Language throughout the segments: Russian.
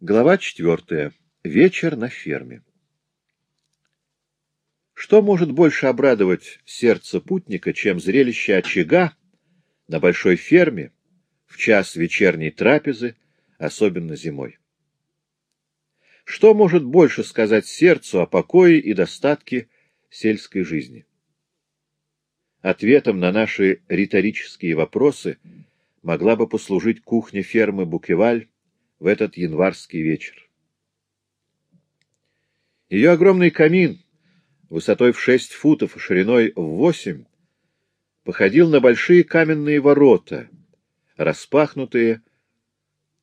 Глава четвертая. Вечер на ферме. Что может больше обрадовать сердце путника, чем зрелище очага на большой ферме в час вечерней трапезы, особенно зимой? Что может больше сказать сердцу о покое и достатке сельской жизни? Ответом на наши риторические вопросы могла бы послужить кухня фермы Букеваль в этот январский вечер. Ее огромный камин, высотой в шесть футов и шириной в восемь, походил на большие каменные ворота, распахнутые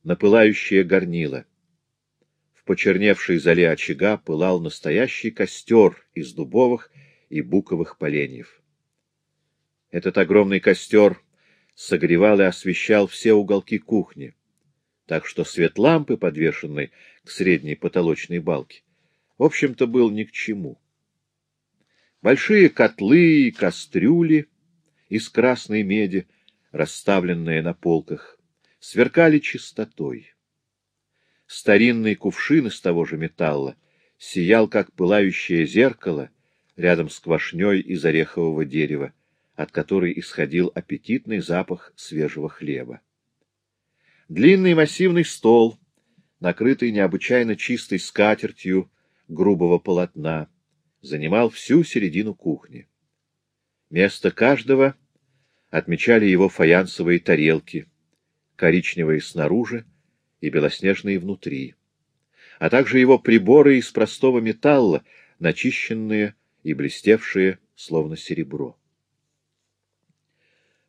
на пылающее горнило. В почерневшей зале очага пылал настоящий костер из дубовых и буковых поленьев. Этот огромный костер согревал и освещал все уголки кухни так что свет лампы, подвешенной к средней потолочной балке, в общем-то был ни к чему. Большие котлы и кастрюли из красной меди, расставленные на полках, сверкали чистотой. Старинный кувшин из того же металла сиял, как пылающее зеркало, рядом с квашней из орехового дерева, от которой исходил аппетитный запах свежего хлеба. Длинный массивный стол, накрытый необычайно чистой скатертью грубого полотна, занимал всю середину кухни. Место каждого отмечали его фаянсовые тарелки, коричневые снаружи и белоснежные внутри, а также его приборы из простого металла, начищенные и блестевшие, словно серебро.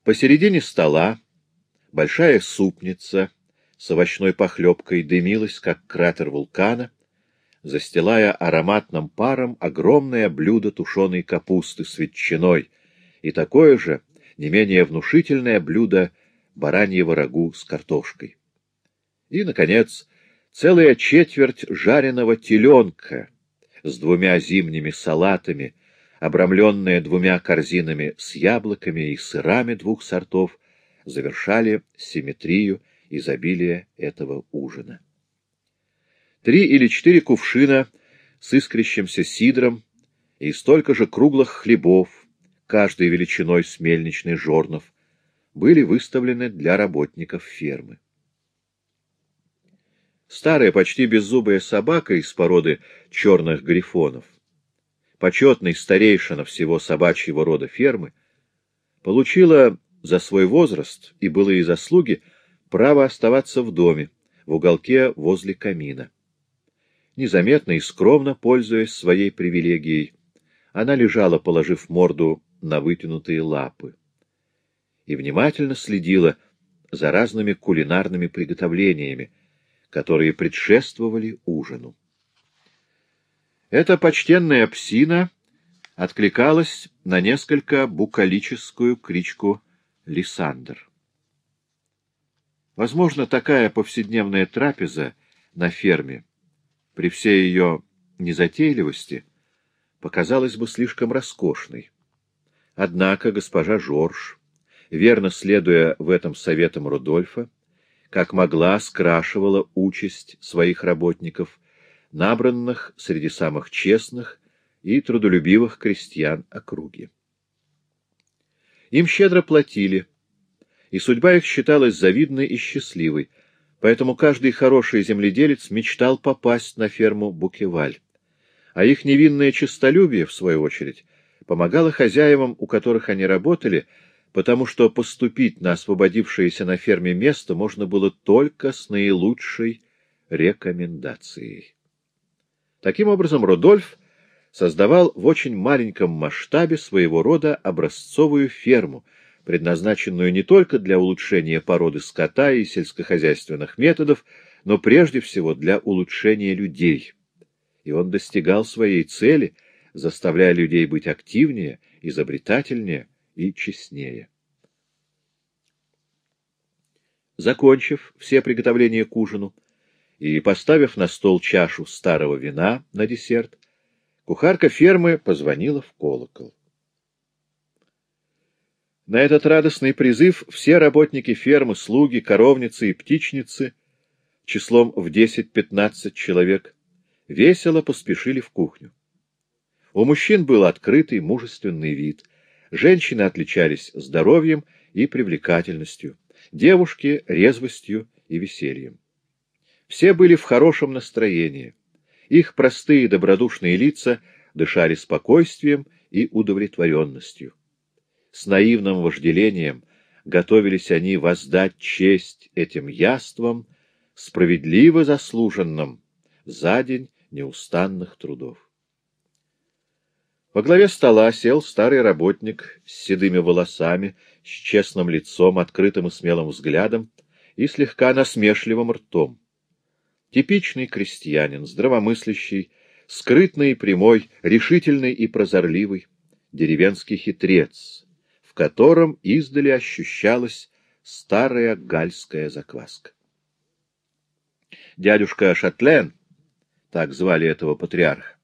Посередине стола Большая супница с овощной похлебкой дымилась, как кратер вулкана, застилая ароматным паром огромное блюдо тушеной капусты с ветчиной и такое же, не менее внушительное блюдо бараньего рагу с картошкой. И, наконец, целая четверть жареного теленка с двумя зимними салатами, обрамленная двумя корзинами с яблоками и сырами двух сортов, завершали симметрию изобилия этого ужина. Три или четыре кувшина с искрящимся сидром и столько же круглых хлебов, каждой величиной с мельничный жорнов, были выставлены для работников фермы. Старая, почти беззубая собака из породы черных грифонов, почетный старейшина всего собачьего рода фермы, получила за свой возраст и былые заслуги право оставаться в доме, в уголке возле камина. Незаметно и скромно, пользуясь своей привилегией, она лежала, положив морду на вытянутые лапы, и внимательно следила за разными кулинарными приготовлениями, которые предшествовали ужину. Эта почтенная псина откликалась на несколько букалическую кличку Лисандр. Возможно, такая повседневная трапеза на ферме, при всей ее незатейливости, показалась бы слишком роскошной. Однако госпожа Жорж, верно следуя в этом советам Рудольфа, как могла скрашивала участь своих работников, набранных среди самых честных и трудолюбивых крестьян округи. Им щедро платили, и судьба их считалась завидной и счастливой, поэтому каждый хороший земледелец мечтал попасть на ферму Букеваль. А их невинное честолюбие, в свою очередь, помогало хозяевам, у которых они работали, потому что поступить на освободившееся на ферме место можно было только с наилучшей рекомендацией. Таким образом, Рудольф создавал в очень маленьком масштабе своего рода образцовую ферму, предназначенную не только для улучшения породы скота и сельскохозяйственных методов, но прежде всего для улучшения людей. И он достигал своей цели, заставляя людей быть активнее, изобретательнее и честнее. Закончив все приготовления к ужину и поставив на стол чашу старого вина на десерт, Кухарка фермы позвонила в колокол. На этот радостный призыв все работники фермы, слуги, коровницы и птичницы числом в 10-15 человек, весело поспешили в кухню. У мужчин был открытый, мужественный вид. Женщины отличались здоровьем и привлекательностью, девушки — резвостью и весельем. Все были в хорошем настроении. Их простые добродушные лица дышали спокойствием и удовлетворенностью. С наивным вожделением готовились они воздать честь этим яствам, справедливо заслуженным за день неустанных трудов. Во главе стола сел старый работник с седыми волосами, с честным лицом, открытым и смелым взглядом и слегка насмешливым ртом. Типичный крестьянин, здравомыслящий, скрытный и прямой, решительный и прозорливый, деревенский хитрец, в котором издали ощущалась старая гальская закваска. Дядюшка Шатлен, так звали этого патриарха,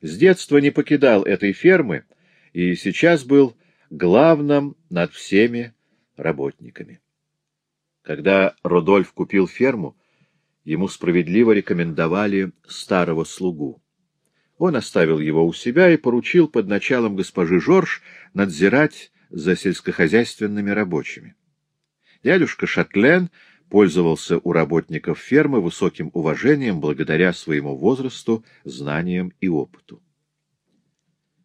с детства не покидал этой фермы и сейчас был главным над всеми работниками. Когда Родольф купил ферму, ему справедливо рекомендовали старого слугу. Он оставил его у себя и поручил под началом госпожи Жорж надзирать за сельскохозяйственными рабочими. Дядюшка Шатлен пользовался у работников фермы высоким уважением благодаря своему возрасту, знаниям и опыту.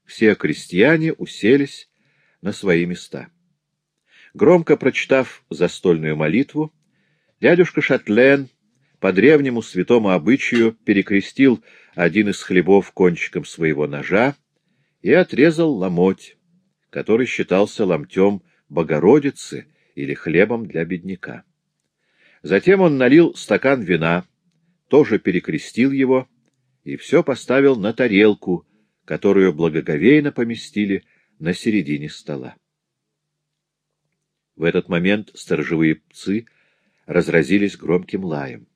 Все крестьяне уселись на свои места. Громко прочитав застольную молитву, дядюшка Шатлен по древнему святому обычаю перекрестил один из хлебов кончиком своего ножа и отрезал ломоть, который считался ломтем Богородицы или хлебом для бедняка. Затем он налил стакан вина, тоже перекрестил его и все поставил на тарелку, которую благоговейно поместили на середине стола. В этот момент сторожевые пцы разразились громким лаем.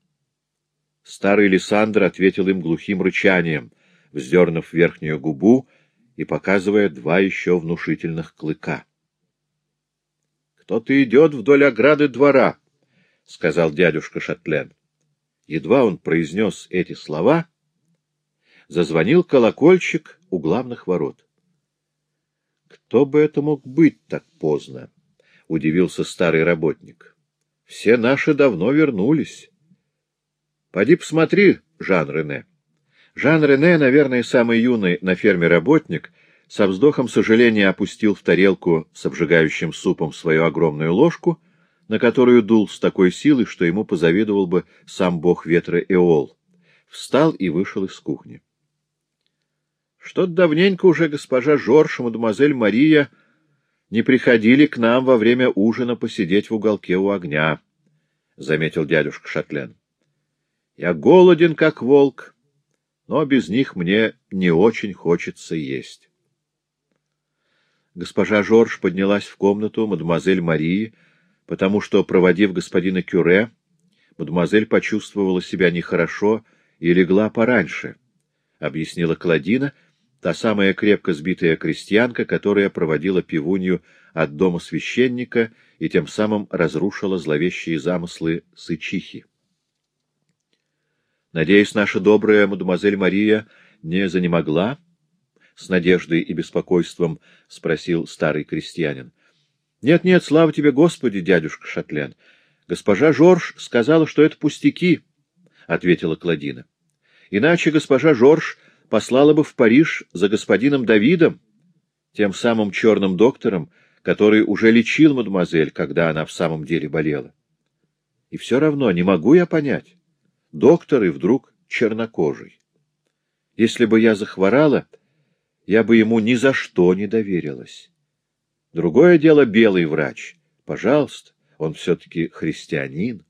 Старый Лиссандр ответил им глухим рычанием, вздернув верхнюю губу и показывая два еще внушительных клыка. — Кто-то идет вдоль ограды двора, — сказал дядюшка Шатлен. Едва он произнес эти слова, зазвонил колокольчик у главных ворот. — Кто бы это мог быть так поздно? — удивился старый работник. — Все наши давно вернулись. Поди посмотри, Жан Рене. Жан Рене, наверное, самый юный на ферме работник, со вздохом сожаления опустил в тарелку с обжигающим супом свою огромную ложку, на которую дул с такой силой, что ему позавидовал бы сам бог ветра Эол. Встал и вышел из кухни. Что-то давненько уже госпожа Жорж и мадемуазель Мария не приходили к нам во время ужина посидеть в уголке у огня, — заметил дядюшка Шатлен. Я голоден, как волк, но без них мне не очень хочется есть. Госпожа Жорж поднялась в комнату мадемуазель Марии, потому что, проводив господина Кюре, мадемуазель почувствовала себя нехорошо и легла пораньше, — объяснила Кладина, та самая крепко сбитая крестьянка, которая проводила пивунью от дома священника и тем самым разрушила зловещие замыслы сычихи. Надеюсь, наша добрая мадемуазель Мария не занемогла? — с надеждой и беспокойством спросил старый крестьянин. «Нет, — Нет-нет, слава тебе, Господи, дядюшка Шатлен. Госпожа Жорж сказала, что это пустяки, — ответила Кладина. — Иначе госпожа Жорж послала бы в Париж за господином Давидом, тем самым черным доктором, который уже лечил мадемуазель, когда она в самом деле болела. И все равно не могу я понять доктор и вдруг чернокожий. Если бы я захворала, я бы ему ни за что не доверилась. Другое дело белый врач. Пожалуйста, он все-таки христианин.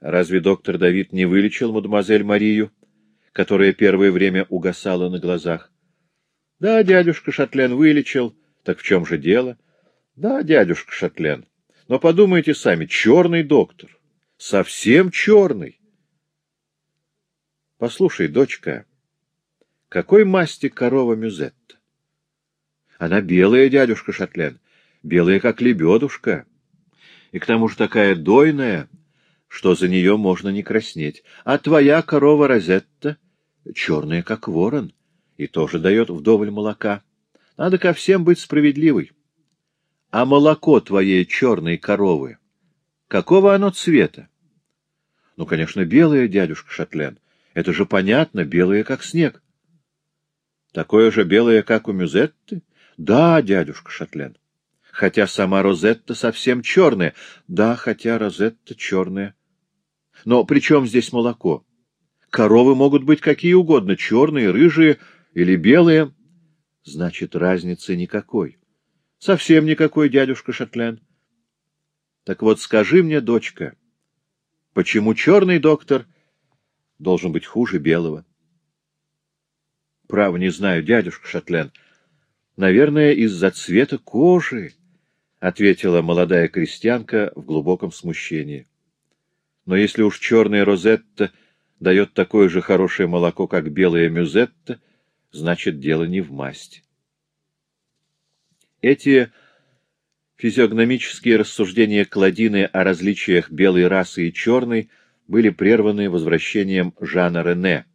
Разве доктор Давид не вылечил мадемуазель Марию, которая первое время угасала на глазах? Да, дядюшка Шатлен вылечил. Так в чем же дело? Да, дядюшка Шатлен. Но подумайте сами, черный доктор совсем черный. Послушай, дочка, какой масти корова Мюзетта? Она белая, дядюшка Шатлен, белая, как лебедушка, и к тому же такая дойная, что за нее можно не краснеть. А твоя корова Розетта черная, как ворон, и тоже дает вдоволь молока. Надо ко всем быть справедливой. А молоко твоей черной коровы, какого оно цвета? Ну, конечно, белое, дядюшка Шатлен. Это же понятно, белое, как снег. Такое же белое, как у Мюзетты? Да, дядюшка Шатлен. Хотя сама Розетта совсем черная. Да, хотя Розетта черная. Но при чем здесь молоко? Коровы могут быть какие угодно, черные, рыжие или белые. Значит, разницы никакой. Совсем никакой, дядюшка Шатлен. Так вот, скажи мне, дочка, почему черный доктор должен быть хуже белого? Право, не знаю, дядюшка Шатлен. Наверное, из-за цвета кожи, — ответила молодая крестьянка в глубоком смущении. Но если уж черная розетта дает такое же хорошее молоко, как белая мюзетта, значит, дело не в масти. Эти физиогномические рассуждения Кладины о различиях белой расы и черной были прерваны возвращением Жана Рене,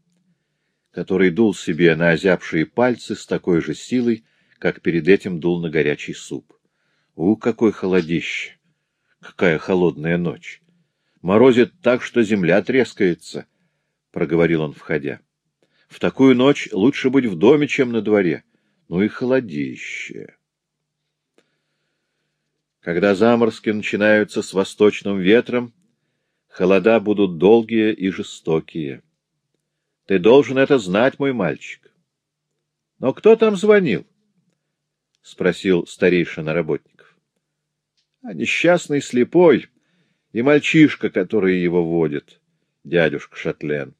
который дул себе на озябшие пальцы с такой же силой, как перед этим дул на горячий суп. У, какой холодище! Какая холодная ночь! Морозит так, что земля трескается —— проговорил он, входя. — В такую ночь лучше быть в доме, чем на дворе. Ну и холодище. Когда заморозки начинаются с восточным ветром, холода будут долгие и жестокие. Ты должен это знать, мой мальчик. — Но кто там звонил? — спросил старейшина работников. — А несчастный слепой и мальчишка, который его водит, дядюшка Шатлен.